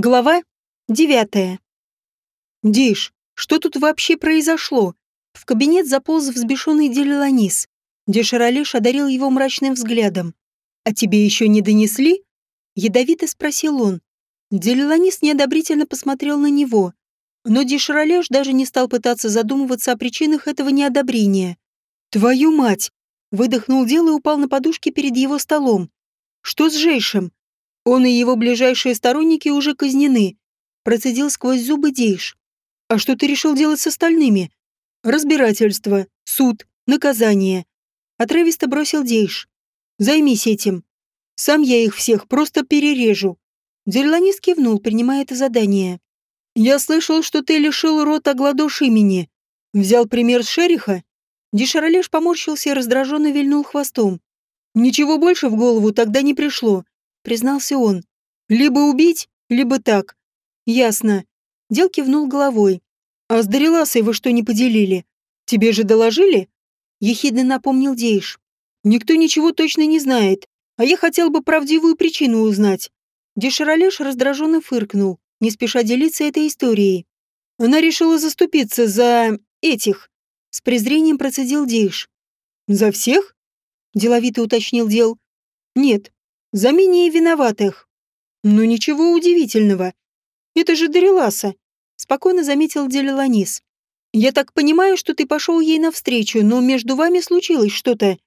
Глава девятая. «Диш, что тут вообще произошло?» В кабинет заполз взбешенный Делиланис. Деширалеш одарил его мрачным взглядом. «А тебе еще не донесли?» Ядовито спросил он. Делиланис неодобрительно посмотрел на него. Но Деширалеш даже не стал пытаться задумываться о причинах этого неодобрения. «Твою мать!» Выдохнул Дел и упал на подушке перед его столом. «Что с Жейшем?» Он и его ближайшие сторонники уже казнены. Процедил сквозь зубы Дейш. А что ты решил делать с остальными? Разбирательство, суд, наказание. Отрывисто бросил Дейш. Займись этим. Сам я их всех просто перережу. Дерланис кивнул, принимая это задание. Я слышал, что ты лишил рота Гладош имени. Взял пример с Шериха? Дешаролеш поморщился и раздраженно вильнул хвостом. Ничего больше в голову тогда не пришло признался он. «Либо убить, либо так». «Ясно». Дел кивнул головой. «А с Дариласой вы что не поделили? Тебе же доложили?» Ехидно напомнил Дейш. «Никто ничего точно не знает, а я хотел бы правдивую причину узнать». Деширалеш раздраженно фыркнул, не спеша делиться этой историей. Она решила заступиться за... этих. С презрением процедил Дейш. «За всех?» – деловито уточнил Дел. «Нет, за менее виноватых. Ну ничего удивительного. Это же Дариласа, спокойно заметил Делиланис. Я так понимаю, что ты пошел ей навстречу, но между вами случилось что-то.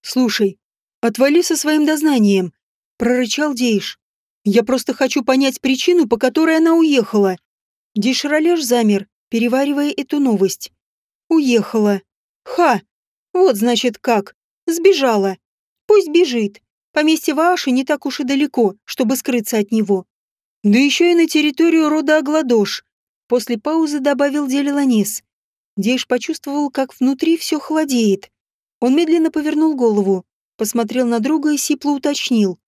Слушай, отвали со своим дознанием, прорычал Дейш. Я просто хочу понять причину, по которой она уехала. Дейш Ролеш замер, переваривая эту новость. Уехала. Ха! Вот значит как. Сбежала. Пусть бежит. Поместье Ваши не так уж и далеко, чтобы скрыться от него. Да еще и на территорию рода Агладош. После паузы добавил Делиланис. Дейш почувствовал, как внутри все холодеет. Он медленно повернул голову, посмотрел на друга и сипло уточнил.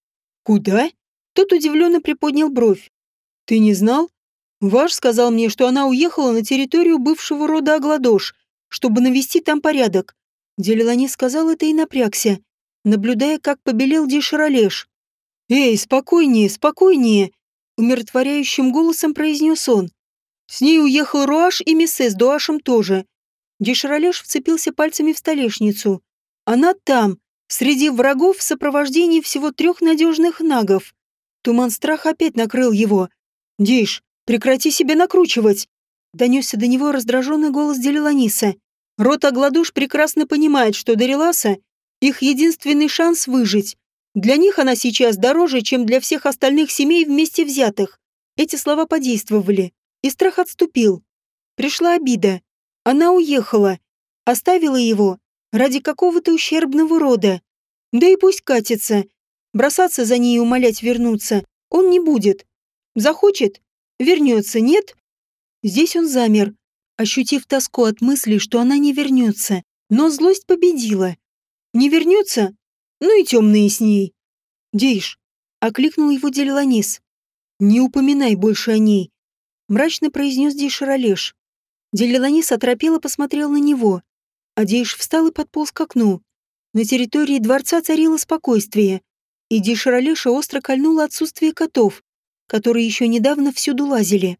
«Куда?» Тот удивленно приподнял бровь. «Ты не знал?» Ваш сказал мне, что она уехала на территорию бывшего рода Агладош, чтобы навести там порядок. Делиланис сказал это и напрягся наблюдая, как побелел Дишаролеш. «Эй, спокойнее, спокойнее!» умиротворяющим голосом произнес он. С ней уехал Руаш и Миссе с Дуашем тоже. Деширалеш вцепился пальцами в столешницу. Она там, среди врагов в сопровождении всего трех надежных нагов. Туман страха опять накрыл его. «Диш, прекрати себя накручивать!» Донесся до него раздраженный голос Делиланиса. Рот Агладуш прекрасно понимает, что Дариласа их единственный шанс выжить. Для них она сейчас дороже, чем для всех остальных семей вместе взятых. Эти слова подействовали, и страх отступил. Пришла обида. Она уехала, оставила его ради какого-то ущербного рода. Да и пусть катится. Бросаться за ней и умолять вернуться он не будет. Захочет — вернется, нет? Здесь он замер, ощутив тоску от мысли, что она не вернется. Но злость победила. Не вернется? Ну и темные с ней. Дейш, окликнул его Делиланис. Не упоминай больше о ней. Мрачно произнес Дейш Ролеш. Делиланис оторопело посмотрел на него. А Дейш встал и подполз к окну. На территории дворца царило спокойствие. И Дейш Ролеша остро кольнуло отсутствие котов, которые еще недавно всюду лазили.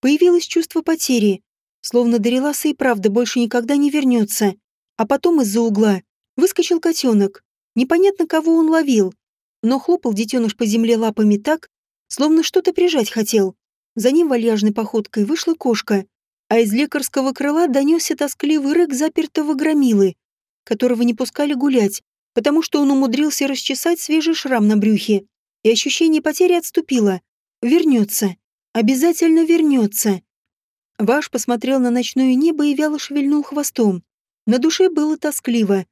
Появилось чувство потери, словно Дариласа и правда больше никогда не вернется. А потом из-за угла Выскочил котенок. Непонятно, кого он ловил, но хлопал детеныш по земле лапами так, словно что-то прижать хотел. За ним вальяжной походкой вышла кошка, а из лекарского крыла донесся тоскливый рык запертого громилы, которого не пускали гулять, потому что он умудрился расчесать свежий шрам на брюхе, и ощущение потери отступило. Вернется. Обязательно вернется. Ваш посмотрел на ночное небо и вяло шевельнул хвостом. На душе было тоскливо.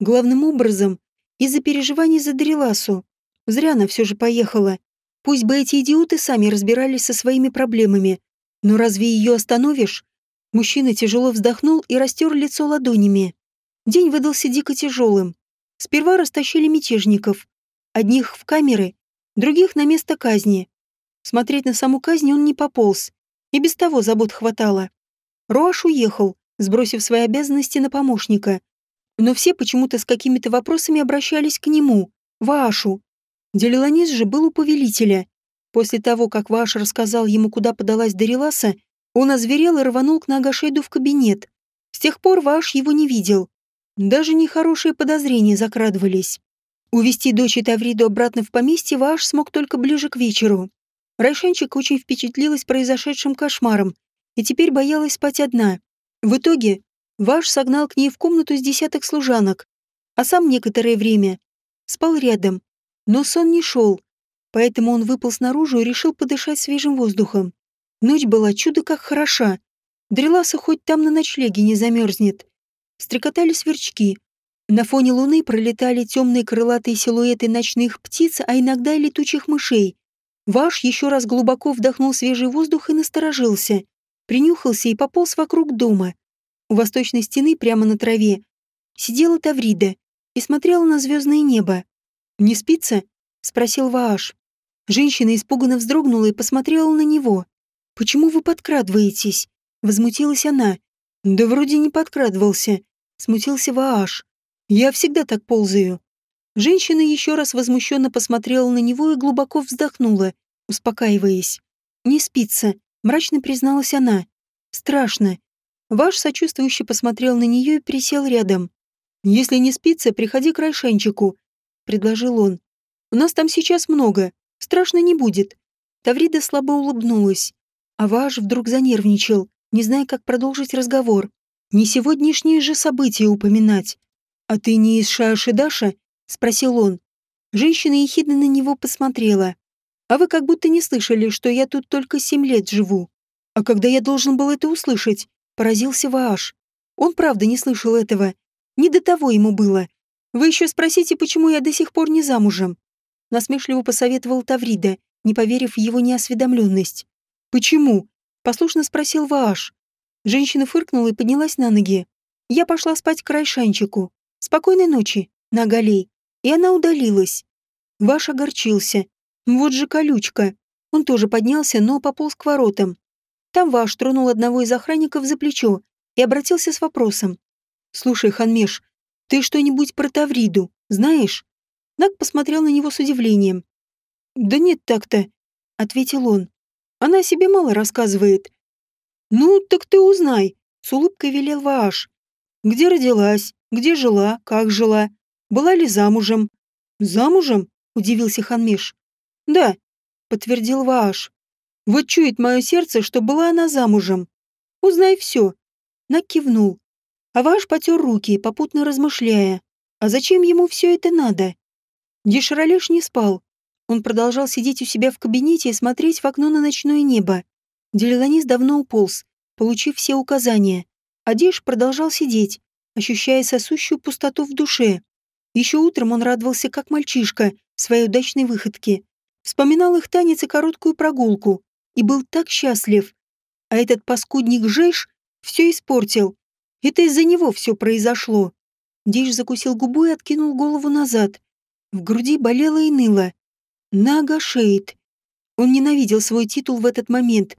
Главным образом, из-за переживаний за Дариласу. Зря она все же поехала. Пусть бы эти идиоты сами разбирались со своими проблемами. Но разве ее остановишь? Мужчина тяжело вздохнул и растер лицо ладонями. День выдался дико тяжелым. Сперва растащили мятежников. Одних в камеры, других на место казни. Смотреть на саму казнь он не пополз. И без того забот хватало. Роаш уехал, сбросив свои обязанности на помощника но все почему-то с какими-то вопросами обращались к нему, Вашу. Делиланис же был у повелителя. После того, как Ваш рассказал ему, куда подалась Дариласа, он озверел и рванул к Нагашейду в кабинет. С тех пор Ваш его не видел. Даже нехорошие подозрения закрадывались. Увести дочь Тавриду обратно в поместье Ваш смог только ближе к вечеру. Райшенчик очень впечатлилась произошедшим кошмаром и теперь боялась спать одна. В итоге Ваш согнал к ней в комнату с десяток служанок, а сам некоторое время спал рядом. Но сон не шел, поэтому он выпал снаружи и решил подышать свежим воздухом. Ночь была чудо как хороша. Дреласа хоть там на ночлеге не замерзнет. Стрекотали сверчки. На фоне луны пролетали темные крылатые силуэты ночных птиц, а иногда и летучих мышей. Ваш еще раз глубоко вдохнул свежий воздух и насторожился. Принюхался и пополз вокруг дома. У восточной стены, прямо на траве, сидела Таврида и смотрела на звездное небо. «Не спится?» — спросил Вааш. Женщина испуганно вздрогнула и посмотрела на него. «Почему вы подкрадываетесь?» — возмутилась она. «Да вроде не подкрадывался», — смутился Вааш. «Я всегда так ползаю». Женщина еще раз возмущенно посмотрела на него и глубоко вздохнула, успокаиваясь. «Не спится», — мрачно призналась она. «Страшно». Ваш сочувствующе посмотрел на нее и присел рядом. «Если не спится, приходи к Райшенчику», — предложил он. «У нас там сейчас много. Страшно не будет». Таврида слабо улыбнулась. А Ваш вдруг занервничал, не зная, как продолжить разговор. Не сегодняшние же события упоминать. «А ты не из Шаашидаша?» — спросил он. Женщина ехидно на него посмотрела. «А вы как будто не слышали, что я тут только семь лет живу. А когда я должен был это услышать?» — поразился Вааш. Он правда не слышал этого. Не до того ему было. Вы еще спросите, почему я до сих пор не замужем насмешливо посоветовал Таврида, не поверив в его неосведомленность. «Почему?» — послушно спросил Вааш. Женщина фыркнула и поднялась на ноги. Я пошла спать к Райшанчику. Спокойной ночи, Нагалей. И она удалилась. Ваш огорчился. Вот же колючка. Он тоже поднялся, но пополз к воротам. Там Ваш тронул одного из охранников за плечо и обратился с вопросом. «Слушай, Ханмеш, ты что-нибудь про Тавриду знаешь?» Нак посмотрел на него с удивлением. «Да нет так-то», — ответил он. «Она о себе мало рассказывает». «Ну, так ты узнай», — с улыбкой велел Вааш. «Где родилась? Где жила? Как жила? Была ли замужем?» «Замужем?» — удивился Ханмеш. «Да», — подтвердил Вааш. «Вот чует мое сердце, что была она замужем. Узнай все». Нак кивнул. А Вааш потер руки, попутно размышляя. А зачем ему все это надо? Деширалеш не спал. Он продолжал сидеть у себя в кабинете и смотреть в окно на ночное небо. Делиланис давно уполз, получив все указания. А Деш продолжал сидеть, ощущая сосущую пустоту в душе. Еще утром он радовался, как мальчишка, своей удачной выходке. Вспоминал их танец и короткую прогулку. И был так счастлив. А этот паскудник Жеш все испортил. Это из-за него все произошло. Диш закусил губу и откинул голову назад. В груди болело и ныло. Нага Шейд. Он ненавидел свой титул в этот момент.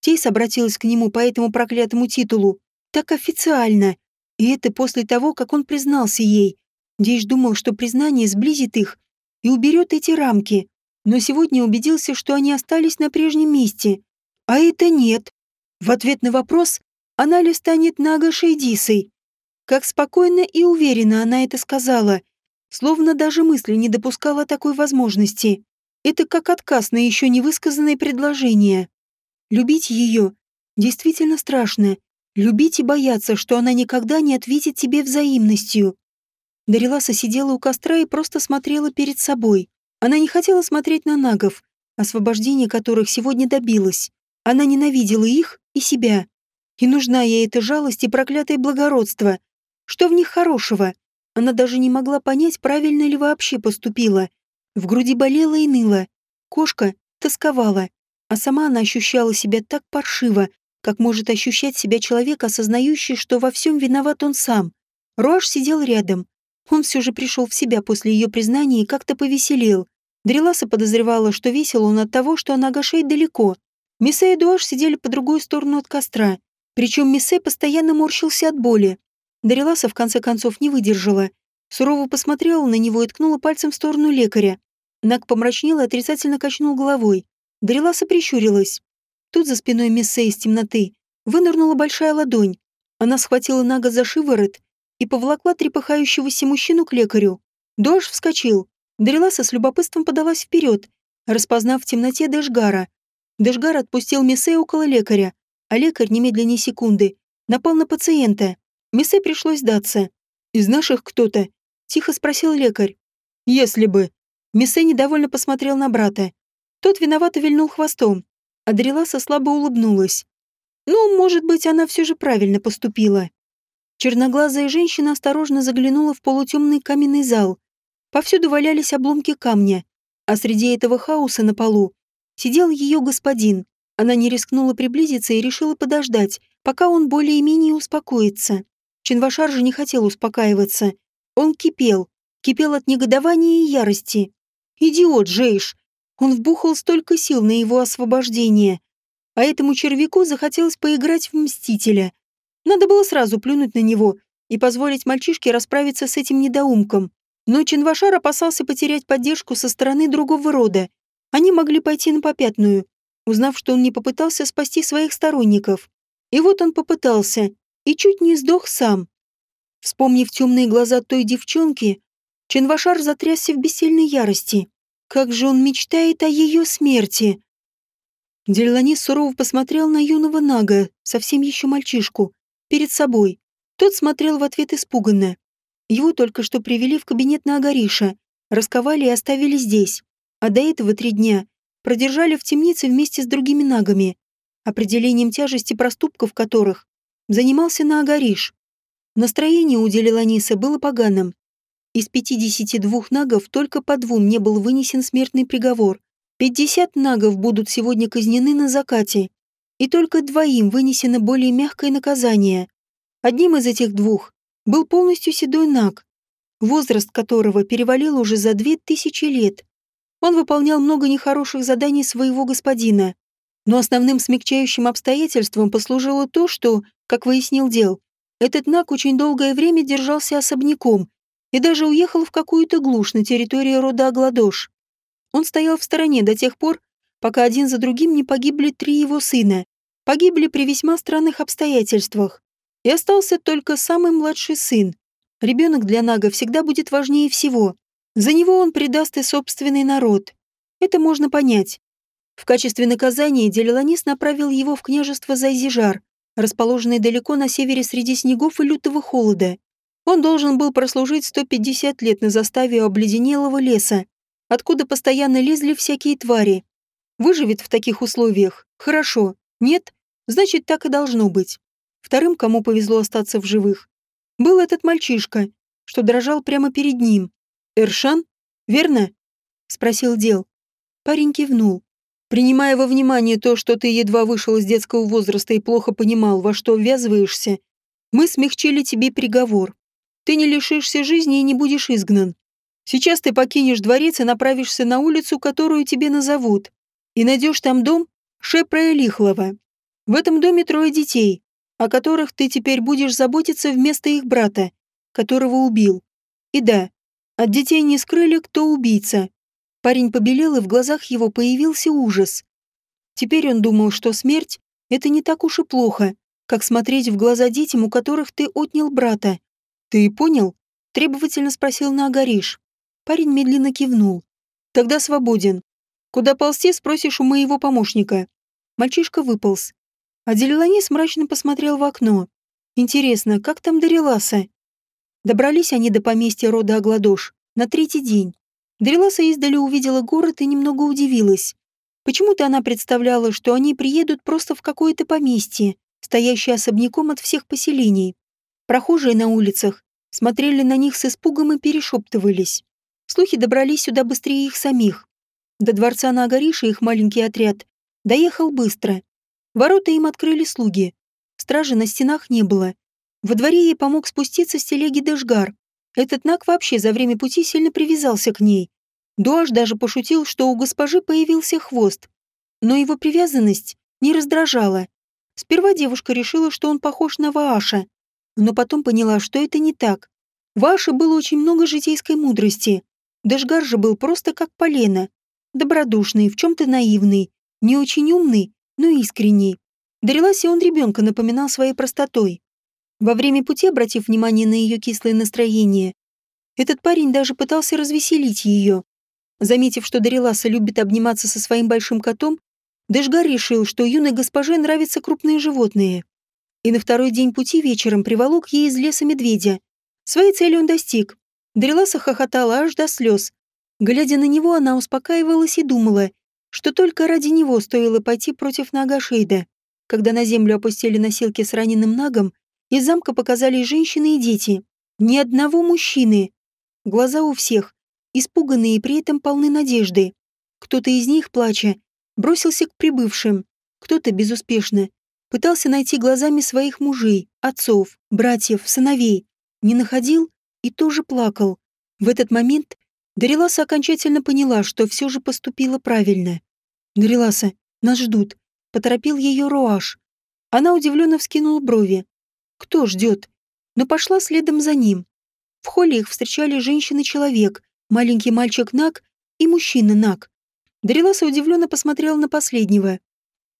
Тейс обратилась к нему по этому проклятому титулу. Так официально. И это после того, как он признался ей. Дейш думал, что признание сблизит их и уберет эти рамки. Но сегодня убедился, что они остались на прежнем месте. А это нет. В ответ на вопрос, она ли станет Нага Шейдисой. Как спокойно и уверенно она это сказала — словно даже мысли не допускала такой возможности. Это как отказ на еще не высказанное предложение. Любить ее действительно страшно. Любить и бояться, что она никогда не ответит тебе взаимностью. Дариласа сидела у костра и просто смотрела перед собой. Она не хотела смотреть на нагов, освобождение которых сегодня добилась. Она ненавидела их и себя. И нужна ей эта жалость и проклятое благородство. Что в них хорошего? Она даже не могла понять, правильно ли вообще поступила. В груди болело и ныло. Кошка тосковала, а сама она ощущала себя так паршиво, как может ощущать себя человек, осознающий, что во всем виноват он сам. Рош сидел рядом. Он все же пришел в себя после ее признания и как-то повеселел. Дреласа подозревала, что весел он от того, что она гашает далеко. Миссе и Дуаш сидели по другую сторону от костра. Причем Миссе постоянно морщился от боли, Дариласа в конце концов не выдержала. Сурово посмотрела на него и ткнула пальцем в сторону лекаря. Нак помрачнел и отрицательно качнул головой. Дариласа прищурилась. Тут за спиной Мессе из темноты вынырнула большая ладонь. Она схватила Нага за шиворот и поволокла трепыхающегося мужчину к лекарю. Дож вскочил. Дариласа с любопытством подалась вперед, распознав в темноте Дэшгара. Дэшгар отпустил Мессе около лекаря, а лекарь немедленно секунды напал на пациента. Мессе пришлось сдаться. «Из наших кто-то?» — тихо спросил лекарь. «Если бы». Мессе недовольно посмотрел на брата. Тот виновато вильнул хвостом. Адреласа слабо улыбнулась. Ну, может быть, она все же правильно поступила. Черноглазая женщина осторожно заглянула в полутемный каменный зал. Повсюду валялись обломки камня, а среди этого хаоса на полу сидел ее господин. Она не рискнула приблизиться и решила подождать, пока он более-менее успокоится. Чинвашар же не хотел успокаиваться. Он кипел, кипел от негодования и ярости. «Идиот, Жейш! Он вбухал столько сил на его освобождение. А этому червяку захотелось поиграть в Мстителя. Надо было сразу плюнуть на него и позволить мальчишке расправиться с этим недоумком. Но Чинвашар опасался потерять поддержку со стороны другого рода. Они могли пойти на попятную, узнав, что он не попытался спасти своих сторонников. И вот он попытался, и чуть не сдох сам. Вспомнив темные глаза той девчонки, Чинвашар затрясся в бессильной ярости. Как же он мечтает о ее смерти!» Дельлани сурово посмотрел на юного Нага, совсем еще мальчишку, перед собой. Тот смотрел в ответ испуганно. Его только что привели в кабинет на Агариша, расковали и оставили здесь. А до этого три дня продержали в темнице вместе с другими нагами, определением тяжести проступков которых занимался на Агариш. Настроение у Делиланиса было поганым. Из 52 нагов только по двум не был вынесен смертный приговор. 50 нагов будут сегодня казнены на закате. И только двоим вынесено более мягкое наказание. Одним из этих двух был полностью седой наг, возраст которого перевалил уже за две тысячи лет. Он выполнял много нехороших заданий своего господина. Но основным смягчающим обстоятельством послужило то, что, как выяснил дел, этот наг очень долгое время держался особняком и даже уехал в какую-то глушь на территории рода Агладош. Он стоял в стороне до тех пор, пока один за другим не погибли три его сына. Погибли при весьма странных обстоятельствах. И остался только самый младший сын. Ребенок для Нага всегда будет важнее всего. За него он предаст и собственный народ. Это можно понять. В качестве наказания Делиланис направил его в княжество Зайзижар, расположенное далеко на севере среди снегов и лютого холода. Он должен был прослужить 150 лет на заставе обледенелого леса, откуда постоянно лезли всякие твари. Выживет в таких условиях? Хорошо. Нет? Значит, так и должно быть. Вторым, кому повезло остаться в живых, был этот мальчишка, что дрожал прямо перед ним. «Эршан? Верно?» — спросил Дел. Парень кивнул. «Принимая во внимание то, что ты едва вышел из детского возраста и плохо понимал, во что ввязываешься, мы смягчили тебе приговор. Ты не лишишься жизни и не будешь изгнан. Сейчас ты покинешь дворец и направишься на улицу, которую тебе назовут, и найдешь там дом Шепра Лихлова. В этом доме трое детей, о которых ты теперь будешь заботиться вместо их брата, которого убил. И да, от детей не скрыли, кто убийца. Парень побелел, и в глазах его появился ужас. Теперь он думал, что смерть — это не так уж и плохо, как смотреть в глаза детям, у которых ты отнял брата. «Ты понял?» — требовательно спросил Наагариш. Парень медленно кивнул. «Тогда свободен. Куда ползти, спросишь у моего помощника». Мальчишка выполз. А мрачно посмотрел в окно. «Интересно, как там Дариласа?» Добрались они до поместья рода Агладош на третий день. Дариласа издали увидела город и немного удивилась. Почему-то она представляла, что они приедут просто в какое-то поместье, стоящее особняком от всех поселений. Прохожие на улицах смотрели на них с испугом и перешептывались. Слухи добрались сюда быстрее их самих. До дворца на Агарише их маленький отряд доехал быстро. Ворота им открыли слуги. Стражи на стенах не было. Во дворе ей помог спуститься с телеги Дашгар. Этот наг вообще за время пути сильно привязался к ней. Дуаш даже пошутил, что у госпожи появился хвост. Но его привязанность не раздражала. Сперва девушка решила, что он похож на Вааша, но потом поняла, что это не так. В Аше было очень много житейской мудрости. Дашгар же был просто как полено. Добродушный, в чем-то наивный, Не очень умный, но искренний. Дариласе он ребенка напоминал своей простотой. Во время пути, обратив внимание на ее кислое настроение, этот парень даже пытался развеселить ее. Заметив, что Дариласа любит обниматься со своим большим котом, Дэшгар решил, что юной госпоже нравятся крупные животные. И на второй день пути вечером приволок ей из леса медведя. Своей цели он достиг. Дариласа хохотала аж до слез. Глядя на него, она успокаивалась и думала, что только ради него стоило пойти против Нага Шейда. Когда на землю опустили носилки с раненым Нагом, из замка показались женщины и дети. Ни одного мужчины. Глаза у всех, испуганные и при этом полны надежды. Кто-то из них, плача, бросился к прибывшим, кто-то безуспешно пытался найти глазами своих мужей, отцов, братьев, сыновей, не находил и тоже плакал. В этот момент Дариласа окончательно поняла, что все же поступила правильно. «Дариласа, нас ждут», — поторопил ее Руаш. Она удивленно вскинула брови. «Кто ждет?» Но пошла следом за ним. В холле их встречали женщина-человек, маленький мальчик Нак и мужчина Нак. Дариласа удивленно посмотрела на последнего.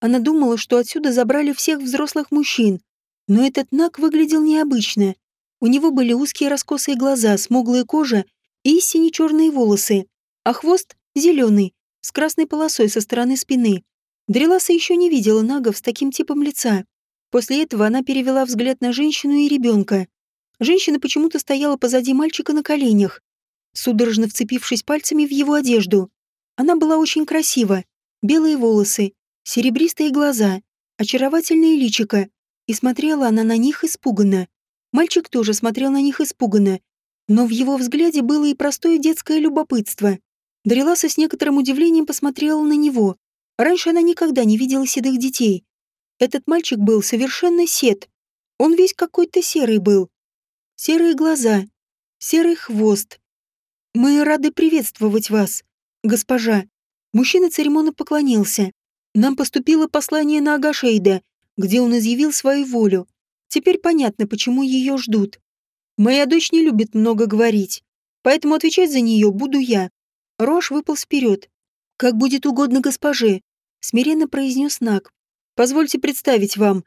Она думала, что отсюда забрали всех взрослых мужчин, но этот Нак выглядел необычно. У него были узкие раскосые глаза, смуглая кожа и сине-черные волосы, а хвост зеленый, с красной полосой со стороны спины. Дреласа еще не видела нагов с таким типом лица. После этого она перевела взгляд на женщину и ребенка. Женщина почему-то стояла позади мальчика на коленях, судорожно вцепившись пальцами в его одежду. Она была очень красива. Белые волосы, серебристые глаза, очаровательное личико. И смотрела она на них испуганно. Мальчик тоже смотрел на них испуганно, но в его взгляде было и простое детское любопытство. Дариласа с некоторым удивлением посмотрела на него. Раньше она никогда не видела седых детей. Этот мальчик был совершенно сед. Он весь какой-то серый был. Серые глаза, серый хвост. «Мы рады приветствовать вас, госпожа». Мужчина церемонно поклонился. «Нам поступило послание на Агашейда, где он изъявил свою волю. Теперь понятно, почему ее ждут. Моя дочь не любит много говорить, поэтому отвечать за нее буду я. Рош выпал вперед. Как будет угодно госпоже, смиренно произнес Нак. Позвольте представить вам.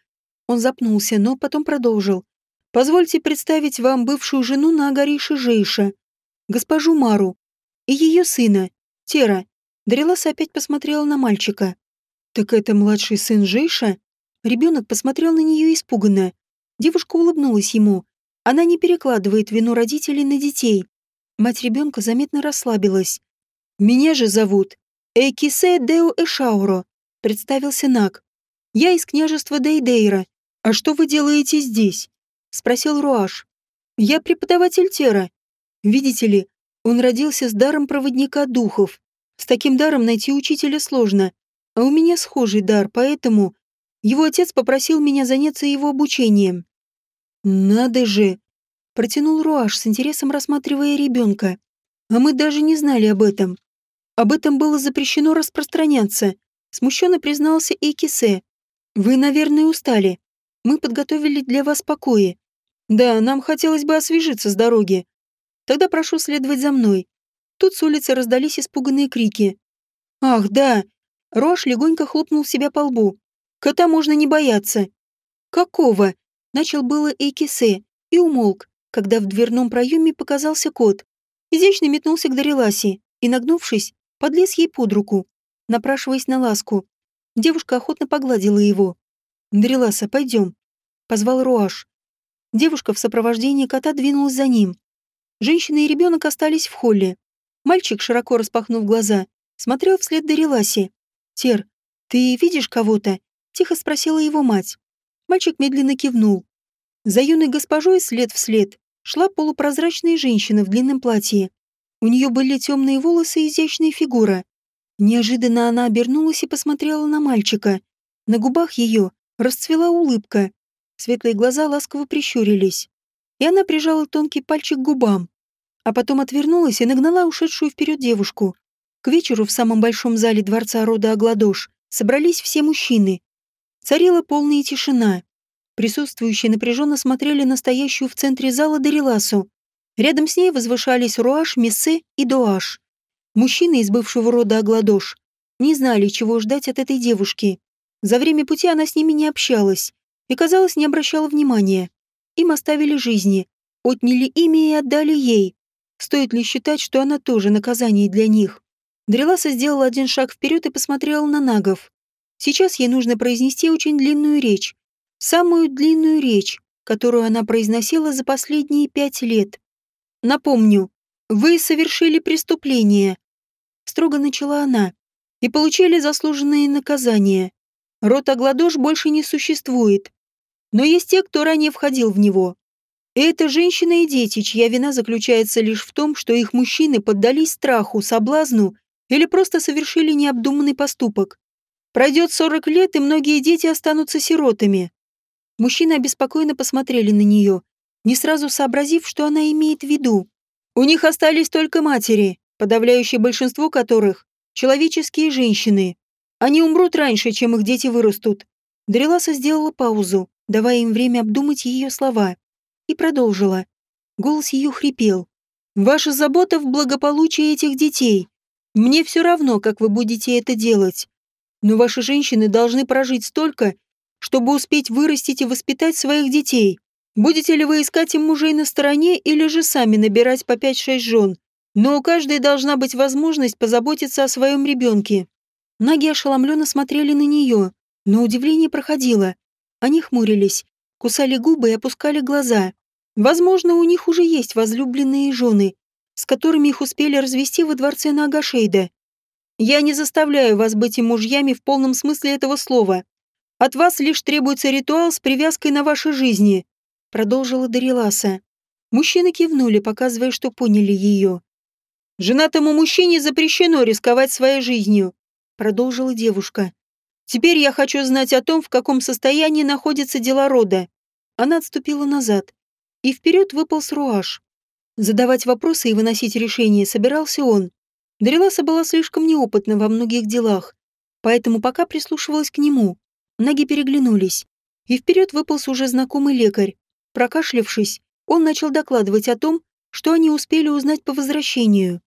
Он запнулся, но потом продолжил. Позвольте представить вам бывшую жену Нагариша Жейша, госпожу Мару, и ее сына, Тера. Дариласа опять посмотрела на мальчика. Так это младший сын Жейша? Ребенок посмотрел на нее испуганно. Девушка улыбнулась ему. Она не перекладывает вину родителей на детей. Мать ребенка заметно расслабилась. «Меня же зовут Экисе Део Эшауро», — представился Нак. «Я из княжества Дейдейра. А что вы делаете здесь?» — спросил Руаш. «Я преподаватель Тера. Видите ли, он родился с даром проводника духов. С таким даром найти учителя сложно. А у меня схожий дар, поэтому его отец попросил меня заняться его обучением. «Надо же!» — протянул Руаш с интересом рассматривая ребенка. «А мы даже не знали об этом. Об этом было запрещено распространяться», — смущенно признался Эйкисе. «Вы, наверное, устали. Мы подготовили для вас покои. Да, нам хотелось бы освежиться с дороги. Тогда прошу следовать за мной». Тут с улицы раздались испуганные крики. «Ах, да!» Рош легонько хлопнул себя по лбу. Кота можно не бояться. Какого? Начал было Эйкисе и умолк, когда в дверном проеме показался кот. Изящно метнулся к Дариласе и, нагнувшись, подлез ей под руку, напрашиваясь на ласку. Девушка охотно погладила его. «Дариласа, пойдем», — позвал Руаш. Девушка в сопровождении кота двинулась за ним. Женщина и ребенок остались в холле. Мальчик, широко распахнув глаза, смотрел вслед Дариласе. «Тер, ты видишь кого-то?» Тихо спросила его мать. Мальчик медленно кивнул. За юной госпожой след в след шла полупрозрачная женщина в длинном платье. У нее были темные волосы и изящная фигура. Неожиданно она обернулась и посмотрела на мальчика. На губах ее расцвела улыбка. Светлые глаза ласково прищурились. И она прижала тонкий пальчик к губам. А потом отвернулась и нагнала ушедшую вперед девушку. К вечеру в самом большом зале дворца рода Агладош собрались все мужчины, Царила полная тишина. Присутствующие напряженно смотрели на стоящую в центре зала Дариласу. Рядом с ней возвышались Руаш, Мессе и Дуаш. Мужчины из бывшего рода Агладош не знали, чего ждать от этой девушки. За время пути она с ними не общалась и, казалось, не обращала внимания. Им оставили жизни, отняли имя и отдали ей. Стоит ли считать, что она тоже наказание для них? Дреласа сделала один шаг вперед и посмотрела на нагов. Сейчас ей нужно произнести очень длинную речь. Самую длинную речь, которую она произносила за последние пять лет. Напомню, вы совершили преступление. Строго начала она. И получили заслуженные наказания. Род Агладош больше не существует. Но есть те, кто ранее входил в него. И это женщины и дети, чья вина заключается лишь в том, что их мужчины поддались страху, соблазну или просто совершили необдуманный поступок. Пройдет 40 лет, и многие дети останутся сиротами. Мужчины обеспокоенно посмотрели на нее, не сразу сообразив, что она имеет в виду. У них остались только матери, подавляющее большинство которых — человеческие женщины. Они умрут раньше, чем их дети вырастут. Дреласа сделала паузу, давая им время обдумать ее слова, и продолжила. Голос ее хрипел. «Ваша забота в благополучии этих детей. Мне все равно, как вы будете это делать. Но ваши женщины должны прожить столько, чтобы успеть вырастить и воспитать своих детей. Будете ли вы искать им мужей на стороне или же сами набирать по 5-6 жен? Но у каждой должна быть возможность позаботиться о своем ребенке. Наги ошеломленно смотрели на нее, но удивление проходило. Они хмурились, кусали губы и опускали глаза. Возможно, у них уже есть возлюбленные жены, с которыми их успели развести во дворце Нагашейда. Я не заставляю вас быть им мужьями в полном смысле этого слова. От вас лишь требуется ритуал с привязкой на вашей жизни продолжила Дариласа. Мужчины кивнули, показывая, что поняли ее. «Женатому мужчине запрещено рисковать своей жизнью», продолжила девушка. «Теперь я хочу знать о том, в каком состоянии находятся дела рода». Она отступила назад, и вперед выпал Руаш. Задавать вопросы и выносить решения собирался он. Дариласа была слишком неопытна во многих делах, поэтому пока прислушивалась к нему. Ноги переглянулись, и вперед выполз уже знакомый лекарь, Прокашлявшись, он начал докладывать о том, что они успели узнать по возвращению.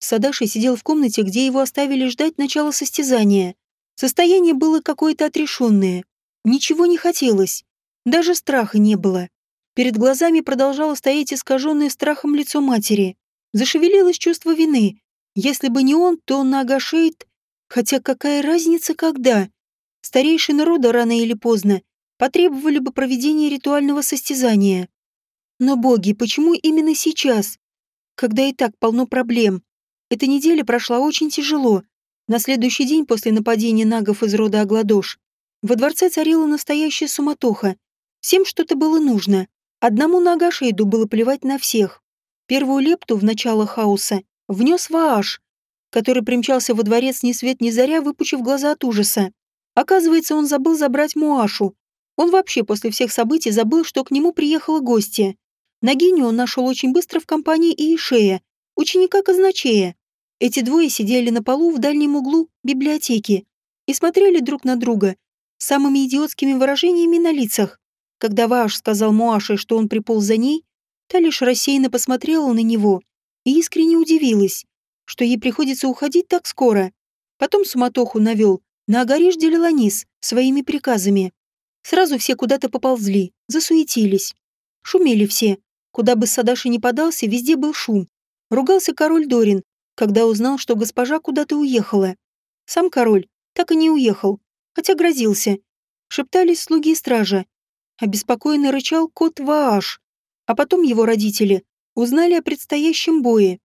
Садаши сидел в комнате, где его оставили ждать начала состязания. Состояние было какое-то отрешенное. Ничего не хотелось. Даже страха не было. Перед глазами продолжало стоять искаженное страхом лицо матери. Зашевелилось чувство вины. Если бы не он, то Нагашейд... Хотя какая разница, когда? Старейшины рода рано или поздно потребовали бы проведения ритуального состязания. Но боги, почему именно сейчас? Когда и так полно проблем. Эта неделя прошла очень тяжело. На следующий день после нападения нагов из рода Агладош во дворце царила настоящая суматоха. Всем что-то было нужно. Одному Нагашейду было плевать на всех. Первую лепту в начало хаоса внес Вааш, который примчался во дворец ни свет ни заря, выпучив глаза от ужаса. Оказывается, он забыл забрать Муашу, он вообще после всех событий забыл, что к нему приехала гостья. Нагиню он нашел очень быстро в компании Иешея, ученика казначея. Эти двое сидели на полу в дальнем углу библиотеки и смотрели друг на друга самыми идиотскими выражениями на лицах. Когда Ваш сказал Муаше, что он приполз за ней, та лишь рассеянно посмотрела на него и искренне удивилась, что ей приходится уходить так скоро. Потом суматоху навел на Агариш Делеланис своими приказами. Сразу все куда-то поползли, засуетились. Шумели все. Куда бы Садаши ни подался, везде был шум. Ругался король Дорин, когда узнал, что госпожа куда-то уехала. Сам король так и не уехал, хотя грозился. Шептались слуги и стража. Обеспокоенно рычал кот Вааш. А потом его родители узнали о предстоящем бое.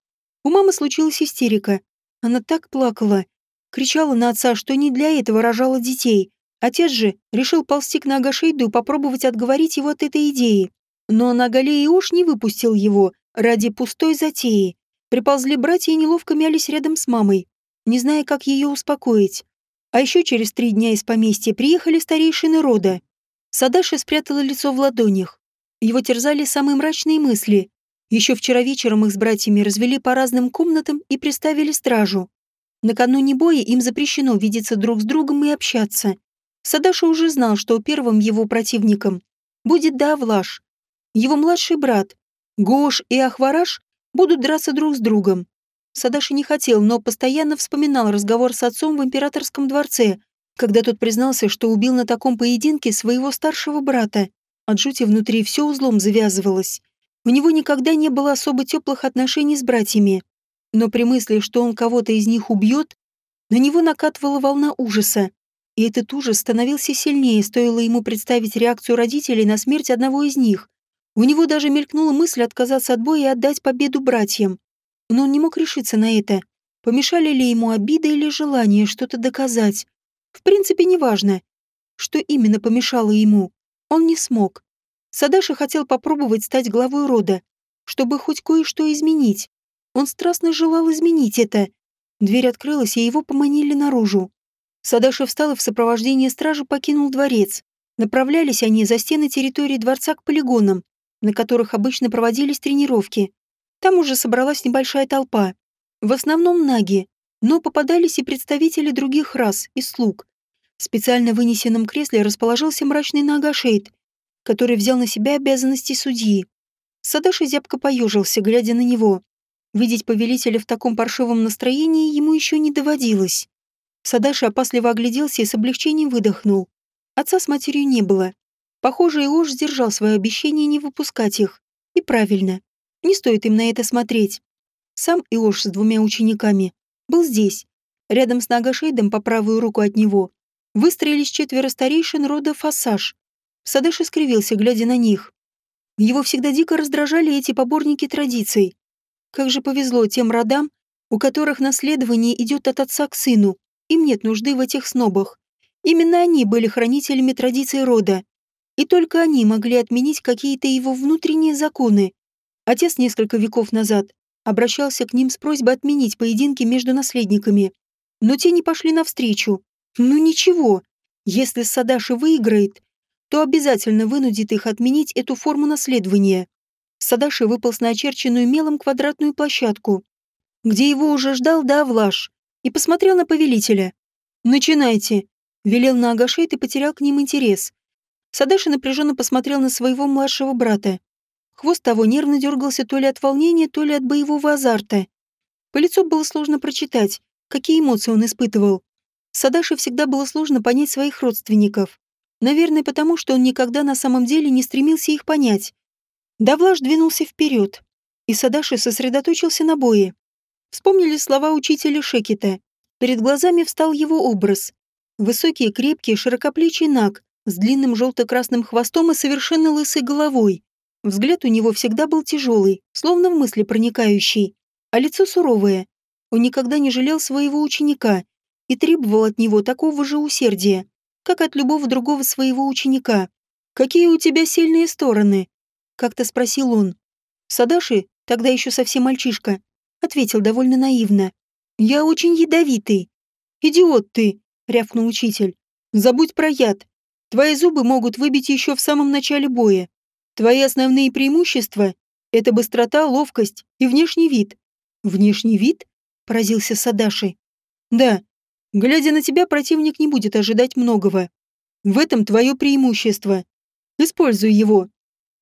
У мамы случилась истерика. Она так плакала. Кричала на отца, что не для этого рожала детей. Отец же решил ползти к Нагашейду и попробовать отговорить его от этой идеи. Но Нагалей уж не выпустил его ради пустой затеи. Приползли братья и неловко мялись рядом с мамой, не зная, как ее успокоить. А еще через три дня из поместья приехали старейшины рода. Садаши спрятала лицо в ладонях. Его терзали самые мрачные мысли. Еще вчера вечером их с братьями развели по разным комнатам и приставили стражу. Накануне боя им запрещено видеться друг с другом и общаться. Садаша уже знал, что первым его противником будет Давлаш. Его младший брат, Гош и Ахвараш будут драться друг с другом. Садаши не хотел, но постоянно вспоминал разговор с отцом в императорском дворце, когда тот признался, что убил на таком поединке своего старшего брата. От жути внутри все узлом завязывалось. У него никогда не было особо теплых отношений с братьями. Но при мысли, что он кого-то из них убьет, на него накатывала волна ужаса. И этот ужас становился сильнее, стоило ему представить реакцию родителей на смерть одного из них. У него даже мелькнула мысль отказаться от боя и отдать победу братьям но он не мог решиться на это. Помешали ли ему обида или желание что-то доказать? В принципе, неважно. Что именно помешало ему? Он не смог. Садаши хотел попробовать стать главой рода, чтобы хоть кое-что изменить. Он страстно желал изменить это. Дверь открылась, и его поманили наружу. Садаши встал и в сопровождении стражи покинул дворец. Направлялись они за стены территории дворца к полигонам, на которых обычно проводились тренировки. Там уже собралась небольшая толпа. В основном наги, но попадались и представители других рас и слуг. В специально вынесенном кресле расположился мрачный Нагашейд, который взял на себя обязанности судьи. Садаши зябко поежился, глядя на него. Видеть повелителя в таком паршивом настроении ему еще не доводилось. Садаши опасливо огляделся и с облегчением выдохнул. Отца с матерью не было. Похоже, Иош сдержал свое обещание не выпускать их. И правильно. Не стоит им на это смотреть. Сам Иош с двумя учениками был здесь. Рядом с Нагашейдом по правую руку от него выстроились четверо старейшин рода Фасаж. Садыш искривился, глядя на них. Его всегда дико раздражали эти поборники традиций. Как же повезло тем родам, у которых наследование идет от отца к сыну. Им нет нужды в этих снобах. Именно они были хранителями традиций рода. И только они могли отменить какие-то его внутренние законы. Отец несколько веков назад обращался к ним с просьбой отменить поединки между наследниками. Но те не пошли навстречу. Ну ничего, если Садаши выиграет, то обязательно вынудит их отменить эту форму наследования. Садаши выполз на очерченную мелом квадратную площадку, где его уже ждал Давлаш, и посмотрел на повелителя. «Начинайте», — велел на Агашейт и потерял к ним интерес. Садаши напряженно посмотрел на своего младшего брата. Хвост того нервно дергался то ли от волнения, то ли от боевого азарта. По лицу было сложно прочитать, какие эмоции он испытывал. Садаше всегда было сложно понять своих родственников. Наверное, потому что он никогда на самом деле не стремился их понять. Давлаш двинулся вперед, и Садаши сосредоточился на бое. Вспомнили слова учителя Шекета. Перед глазами встал его образ. Высокий, крепкий, широкоплечий наг с длинным желто-красным хвостом и совершенно лысой головой. Взгляд у него всегда был тяжелый, словно в мысли проникающий, а лицо суровое. Он никогда не жалел своего ученика и требовал от него такого же усердия, как от любого другого своего ученика. «Какие у тебя сильные стороны?» — как-то спросил он. Садаши, тогда еще совсем мальчишка, ответил довольно наивно. «Я очень ядовитый». «Идиот ты!» — рявкнул учитель. «Забудь про яд. Твои зубы могут выбить еще в самом начале боя. Твои основные преимущества — это быстрота, ловкость и внешний вид. Внешний вид? Поразился Садаши. Да. Глядя на тебя, противник не будет ожидать многого. В этом твое преимущество. Используй его.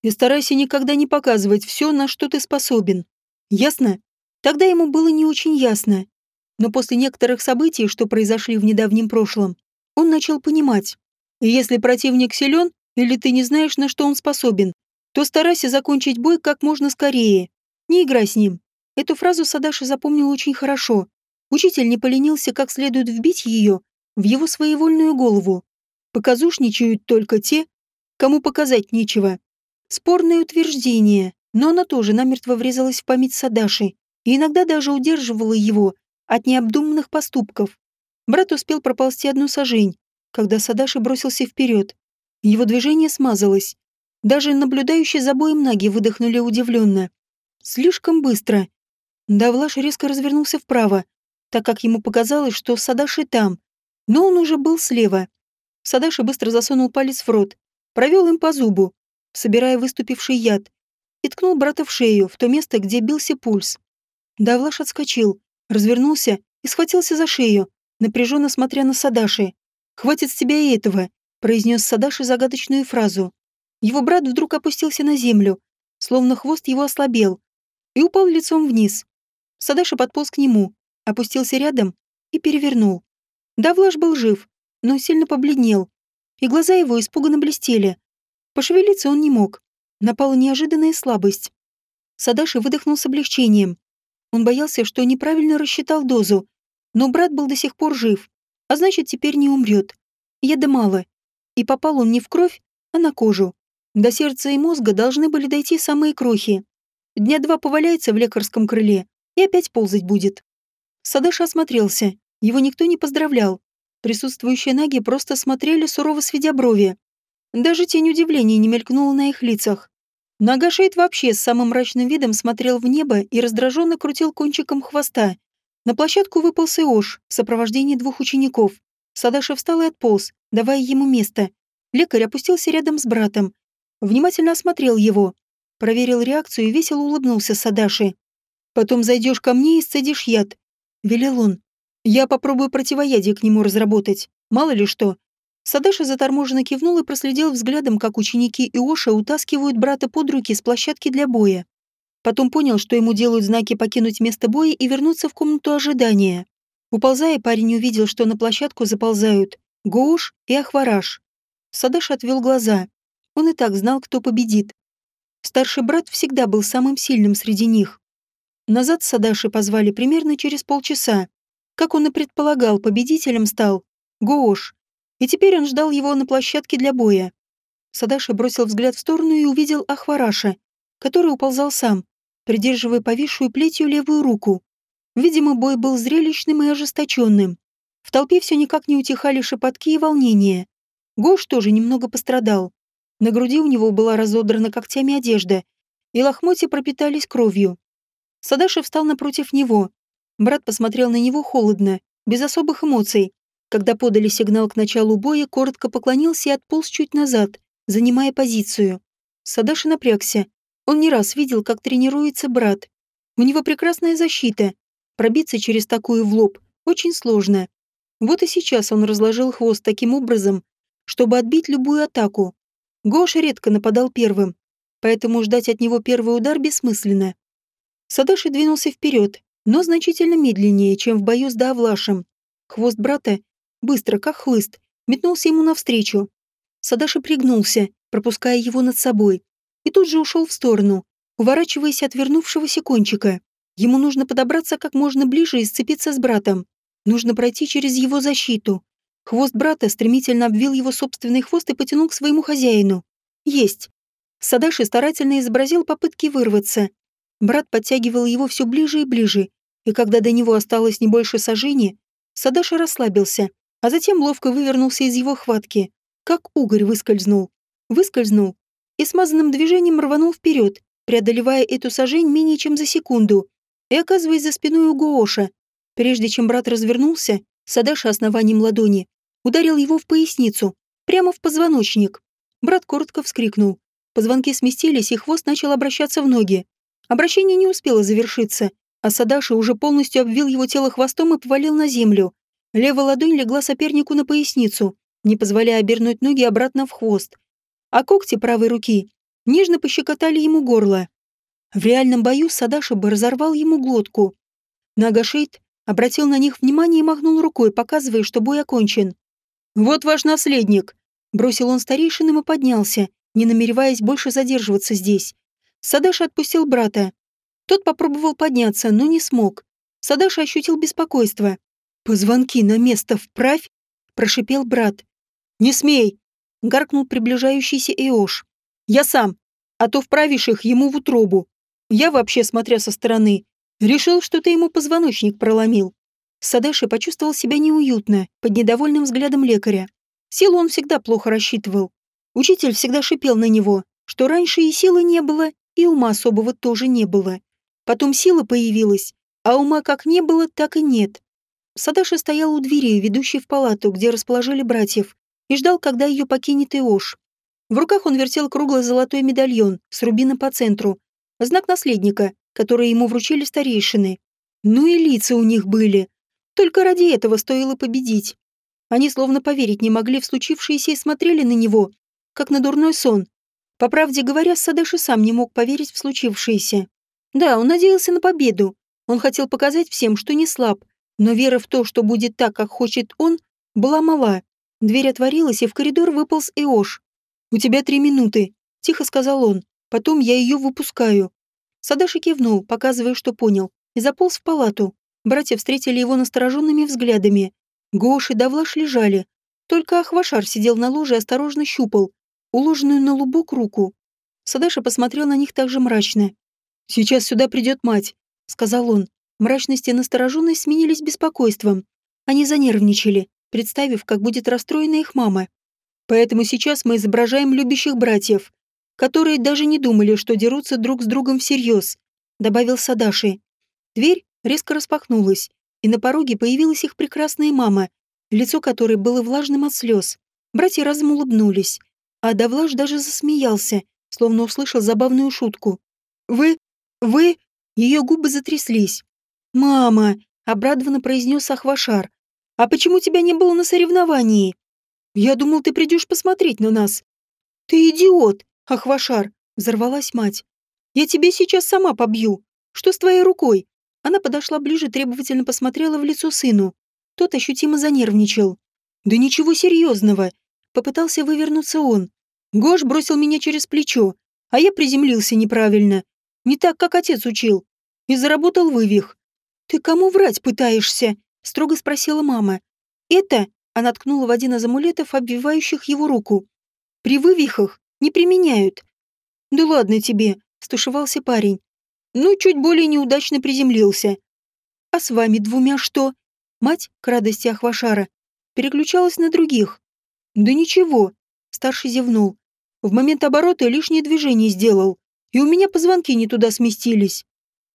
И старайся никогда не показывать все, на что ты способен. Ясно? Тогда ему было не очень ясно. Но после некоторых событий, что произошли в недавнем прошлом, он начал понимать. если противник силен, или ты не знаешь, на что он способен, то старайся закончить бой как можно скорее. Не играй с ним. Эту фразу Садаши запомнил очень хорошо. Учитель не поленился как следует вбить ее в его своевольную голову. Показушничают только те, кому показать нечего. Спорное утверждение, но она тоже намертво врезалась в память Садаши и иногда даже удерживала его от необдуманных поступков. Брат успел проползти одну сажень, когда Садаши бросился вперед. Его движение смазалось, даже наблюдающие за боем наги выдохнули удивленно. Слишком быстро. Давлаш резко развернулся вправо, так как ему показалось, что Садаши там. Но он уже был слева. Садаши быстро засунул палец в рот, провел им по зубу, собирая выступивший яд, и ткнул брата в шею, в то место, где бился пульс. Давлаш отскочил, развернулся и схватился за шею, напряженно смотря на Садаши. «Хватит с тебя и этого», — произнес Садаши загадочную фразу. Его брат вдруг опустился на землю, словно хвост его ослабел, и упал лицом вниз. Садаша подполз к нему, опустился рядом и перевернул. Давлаш был жив, но сильно побледнел, и глаза его испуганно блестели. Пошевелиться он не мог. Напала неожиданная слабость. Садаши выдохнул с облегчением. Он боялся, что неправильно рассчитал дозу, но брат был до сих пор жив, а значит, теперь не умрет. Яда мало. И попал он не в кровь, а на кожу. До сердца и мозга должны были дойти самые крохи. Дня два поваляется в лекарском крыле и опять ползать будет. Садаша осмотрелся. Его никто не поздравлял. Присутствующие наги просто смотрели, сурово сведя брови. Даже тень удивления не мелькнула на их лицах. Нагашейд вообще с самым мрачным видом смотрел в небо и раздраженно крутил кончиком хвоста. На площадку выпал Сеош в сопровождении двух учеников. Садаша встал и отполз, давая ему место. Лекарь опустился рядом с братом. Внимательно осмотрел его. Проверил реакцию и весело улыбнулся Садаши. «Потом зайдешь ко мне и сцедишь яд», — велел он. «Я попробую противоядие к нему разработать. Мало ли что. Садаша заторможенно кивнул и проследил взглядом, как ученики Иоша утаскивают брата под руки с площадки для боя. Потом понял, что ему делают знаки покинуть место боя и вернуться в комнату ожидания. Уползая, парень увидел, что на площадку заползают Гоуш и Ахвараш. Садаш отвел глаза. Он и так знал, кто победит. Старший брат всегда был самым сильным среди них. Назад Садаши позвали примерно через полчаса. Как он и предполагал, победителем стал Гоуш, и теперь он ждал его на площадке для боя. Садаша бросил взгляд в сторону и увидел Ахвараша, который уползал сам, придерживая повисшую плетью левую руку. Видимо, бой был зрелищным и ожесточенным. В толпе все никак не утихали шепотки и волнения. Гош тоже немного пострадал. На груди у него была разодрана когтями одежда, и лохмотья пропитались кровью. Садаша встал напротив него. Брат посмотрел на него холодно, без особых эмоций, когда подали сигнал к началу боя, коротко поклонился и отполз чуть назад, занимая позицию. Садаши напрягся. Он не раз видел, как тренируется брат. У него прекрасная защита. Пробиться через такую в лоб очень сложно. Вот и сейчас он разложил хвост таким образом, чтобы отбить любую атаку. Гоша редко нападал первым, поэтому ждать от него первый удар бессмысленно. Садаши двинулся вперед, но значительно медленнее, чем в бою с Давлашем. Хвост брата быстро, как хлыст, метнулся ему навстречу. Садаши пригнулся, пропуская его над собой, и тут же ушел в сторону, уворачиваясь от вернувшегося кончика. Ему нужно подобраться как можно ближе и сцепиться с братом. Нужно пройти через его защиту. Хвост брата стремительно обвил его собственный хвост и потянул к своему хозяину. Есть. Садаши старательно изобразил попытки вырваться. Брат подтягивал его все ближе и ближе, и когда до него осталось не больше сожжения, Садаши расслабился, а затем ловко вывернулся из его хватки, как угорь выскользнул. Выскользнул и смазанным движением рванул вперед, преодолевая эту сажень менее чем за секунду, и оказываясь за спиной у Гооша. Прежде чем брат развернулся, Садаша основанием ладони ударил его в поясницу, прямо в позвоночник. Брат коротко вскрикнул. Позвонки сместились, и хвост начал обращаться в ноги. Обращение не успело завершиться, а Садаши уже полностью обвил его тело хвостом и повалил на землю, Левая ладонь легла сопернику на поясницу, не позволяя обернуть ноги обратно в хвост. А когти правой руки нежно пощекотали ему горло. В реальном бою Садаша бы разорвал ему глотку. Нагашейт обратил на них внимание и махнул рукой, показывая, что бой окончен. «Вот ваш наследник!» Бросил он старейшинам и поднялся, не намереваясь больше задерживаться здесь. Садаша отпустил брата. Тот попробовал подняться, но не смог. Садаша ощутил беспокойство. «Позвонки на место вправь!» – прошипел брат. «Не смей!» – гаркнул приближающийся Иош. «Я сам, а то вправишь их ему в утробу. Я вообще, смотря со стороны, решил, что ты ему позвоночник проломил». Садаши почувствовал себя неуютно под недовольным взглядом лекаря. Силу он всегда плохо рассчитывал. Учитель всегда шипел на него, что раньше и силы не было, и ума особого тоже не было. Потом сила появилась, а ума как не было, так и нет. Садаши стоял у двери, ведущей в палату, где расположили братьев, и ждал, когда ее покинет Иош. В руках он вертел круглый золотой медальон с рубином по центру, знак наследника, который ему вручили старейшины. Ну и лица у них были. Только ради этого стоило победить. Они словно поверить не могли в случившееся и смотрели на него, как на дурной сон. По правде говоря, Садаши сам не мог поверить в случившееся. Да, он надеялся на победу, Он хотел показать всем, что не слаб, но вера в то, что будет так, как хочет он, была мала. Дверь отворилась, и в коридор выполз Иош. «У тебя три минуты», — тихо сказал он. «Потом я ее выпускаю». Садаши кивнул, показывая, что понял, и заполз в палату. Братья встретили его настороженными взглядами. Гош и Давлаш лежали. Только Ахвашар сидел на ложе и осторожно щупал, уложенную на лубок руку. Садаша посмотрел на них также мрачно. «Сейчас сюда придет мать», — сказал он. Мрачность и настороженность сменились беспокойством. Они занервничали, представив, как будет расстроена их мама. Поэтому сейчас мы изображаем любящих братьев, которые даже не думали, что дерутся друг с другом всерьез», — добавил Садаши. Дверь резко распахнулась, и на пороге появилась их прекрасная мама, лицо которой было влажным от слез. Братья разом улыбнулись, а Давлаш даже засмеялся, словно услышал забавную шутку. «Вы... вы...» Ее губы затряслись. «Мама!» — обрадованно произнес Ахвашар. «А почему тебя не было на соревновании?» «Я думал, ты придешь посмотреть на нас». «Ты идиот, Ахвашар!» — взорвалась мать. «Я тебе сейчас сама побью. Что с твоей рукой?» Она подошла ближе, требовательно посмотрела в лицо сыну. Тот ощутимо занервничал. «Да ничего серьезного!» Попытался вывернуться он. Гош бросил меня через плечо, а я приземлился неправильно. Не так, как отец учил. И заработал вывих. «Ты кому врать пытаешься?» — строго спросила мама. «Это...» — она ткнула в один из амулетов, обвивающих его руку. «При вывихах не применяют». «Да ладно тебе», — стушевался парень. «Ну, чуть более неудачно приземлился». «А с вами двумя что?» Мать, к радости Ахвашара, переключалась на других. «Да ничего», — старший зевнул. «В момент оборота лишнее движение сделал, и у меня позвонки не туда сместились».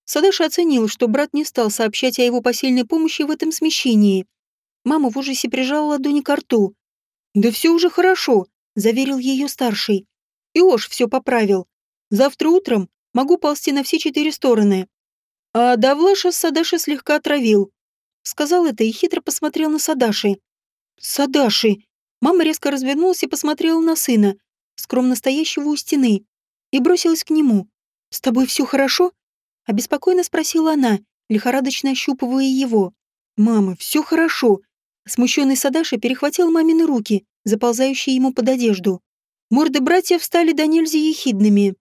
Садаша оценил, что брат не стал сообщать о его посильной помощи в этом смещении. Мама в ужасе прижала ладони к рту. «Да все уже хорошо», — заверил ее старший. «Иош все поправил. Завтра утром могу ползти на все четыре стороны». А Давлаша Садаши слегка отравил. Сказал это и хитро посмотрел на Садаши. «Садаши!» Мама резко развернулась и посмотрела на сына, скромно стоящего у стены, и бросилась к нему. «С тобой все хорошо?» Обеспокоенно спросила она, лихорадочно ощупывая его. «Мама, все хорошо!» Смущенный Садаши перехватил мамины руки, заползающие ему под одежду. Морды братьев стали до нельзя ехидными.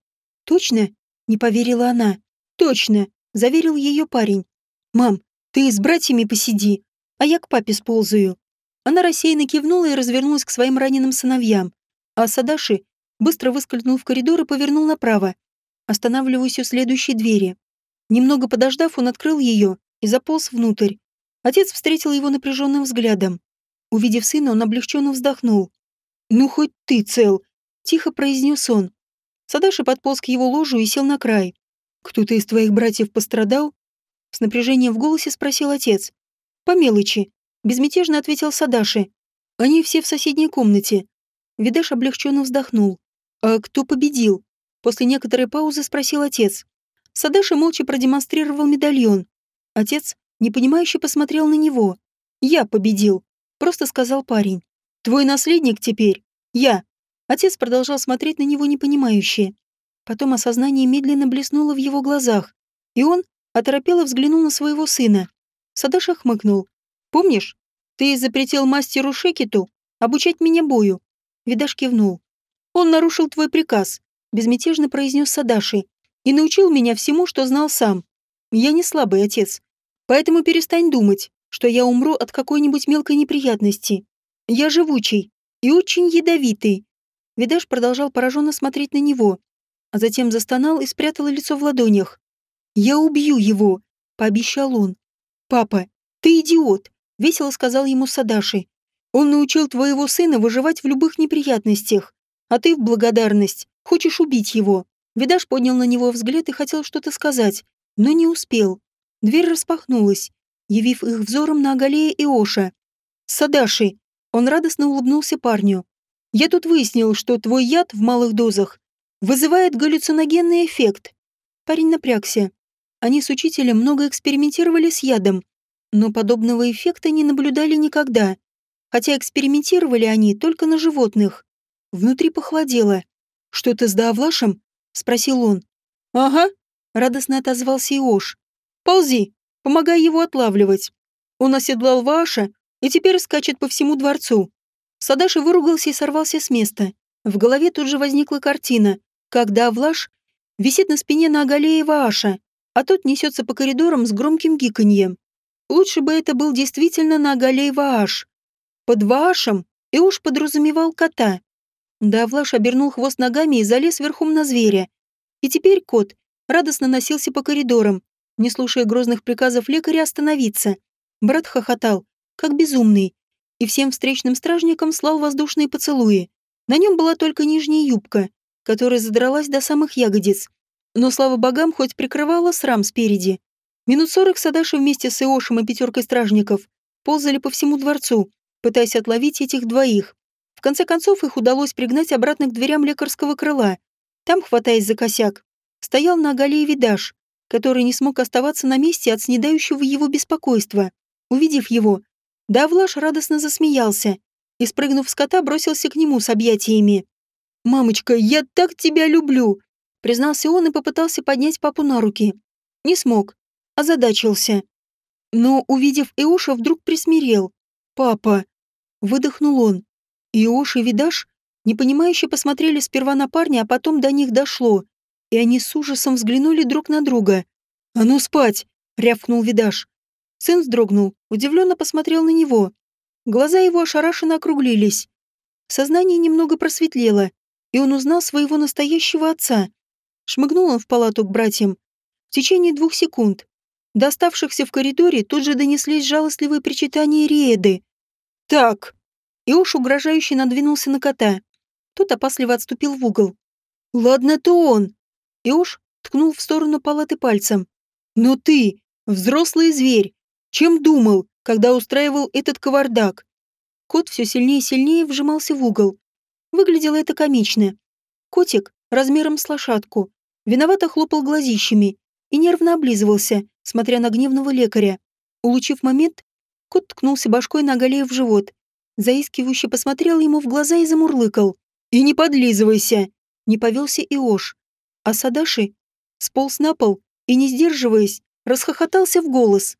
«Точно?» — не поверила она. «Точно!» — заверил ее парень. «Мам, ты с братьями посиди, а я к папе сползаю». Она рассеянно кивнула и развернулась к своим раненым сыновьям, а Садаши быстро выскользнул в коридор и повернул направо, останавливаясь у следующей двери. Немного подождав, он открыл ее и заполз внутрь. Отец встретил его напряженным взглядом. Увидев сына, он облегченно вздохнул. «Ну, хоть ты цел», — тихо произнес он. Садаши подполз к его ложу и сел на край. «Кто-то из твоих братьев пострадал?» С напряжением в голосе спросил отец. «По мелочи», — безмятежно ответил Садаши. «Они все в соседней комнате». Видаш облегченно вздохнул. «А кто победил?» После некоторой паузы спросил отец. Садаши молча продемонстрировал медальон. Отец, непонимающе посмотрел на него. «Я победил», — просто сказал парень. «Твой наследник теперь? Я». Отец продолжал смотреть на него непонимающе. Потом осознание медленно блеснуло в его глазах, и он, оторопело взглянул на своего сына. Садаша хмыкнул. «Помнишь, ты запретил мастеру Шекету обучать меня бою?» Видаш кивнул. «Он нарушил твой приказ», — безмятежно произнес Садаши, «и научил меня всему, что знал сам. Я не слабый отец, поэтому перестань думать, что я умру от какой-нибудь мелкой неприятности. Я живучий и очень ядовитый». Видаш продолжал пораженно смотреть на него, а затем застонал и спрятал лицо в ладонях. «Я убью его», — пообещал он. «Папа, ты идиот», — весело сказал ему Садаши. «Он научил твоего сына выживать в любых неприятностях, а ты в благодарность хочешь убить его». Видаш поднял на него взгляд и хотел что-то сказать, но не успел. Дверь распахнулась, явив их взором на Агалея и Оша. «Садаши!» Он радостно улыбнулся парню. «Я тут выяснил, что твой яд в малых дозах вызывает галлюциногенный эффект». Парень напрягся. Они с учителем много экспериментировали с ядом, но подобного эффекта не наблюдали никогда. Хотя экспериментировали они только на животных. Внутри похолодело. «Что-то с Даавлашем?» — спросил он. «Ага», — радостно отозвался Иош. «Ползи, помогая его отлавливать. Он оседлал Ваша и теперь скачет по всему дворцу. Садаши выругался и сорвался с места. В голове тут же возникла картина, когда Авлаш висит на спине на оголее Вааша, а тот несется по коридорам с громким гиканьем. Лучше бы это был действительно на оголей Вааш. Под Ваашем и уж подразумевал кота. Да, Влаш обернул хвост ногами и залез верхом на зверя. И теперь кот радостно носился по коридорам, не слушая грозных приказов лекаря остановиться. Брат хохотал, как безумный, и всем встречным стражникам слал воздушные поцелуи. На нем была только нижняя юбка, которая задралась до самых ягодиц. Но, слава богам, хоть прикрывала срам спереди. Минут сорок Садаши вместе с Иошем и пятеркой стражников ползали по всему дворцу, пытаясь отловить этих двоих. В конце концов, их удалось пригнать обратно к дверям лекарского крыла. Там, хватаясь за косяк, стоял на оголе видаж, который не смог оставаться на месте от снедающего его беспокойства. Увидев его, Давлаш радостно засмеялся и, спрыгнув с кота, бросился к нему с объятиями. «Мамочка, я так тебя люблю!» признался он и попытался поднять папу на руки. Не смог, озадачился. Но, увидев Иоша, вдруг присмирел. «Папа!» Выдохнул он. Иош и Видаш непонимающе посмотрели сперва на парня, а потом до них дошло, и они с ужасом взглянули друг на друга. «А ну спать!» — рявкнул Видаш. Сын вздрогнул, удивленно посмотрел на него. Глаза его ошарашенно округлились. Сознание немного просветлело, и он узнал своего настоящего отца. Шмыгнул он в палату к братьям. В течение двух секунд. До оставшихся в коридоре тут же донеслись жалостливые причитания Риеды. «Так!» Уж угрожающе надвинулся на кота. Тот опасливо отступил в угол. «Ладно, то он!» Уж ткнул в сторону палаты пальцем. «Но ты, взрослый зверь, чем думал, когда устраивал этот кавардак? Кот все сильнее и сильнее вжимался в угол. Выглядело это комично. Котик, размером с лошадку, виновато хлопал глазищами и нервно облизывался, смотря на гневного лекаря. Улучив момент, кот ткнулся башкой на Галея в живот, заискивающе посмотрел ему в глаза и замурлыкал. «И не подлизывайся!» Не повелся Иош. А Садаши сполз на пол и, не сдерживаясь, расхохотался в голос.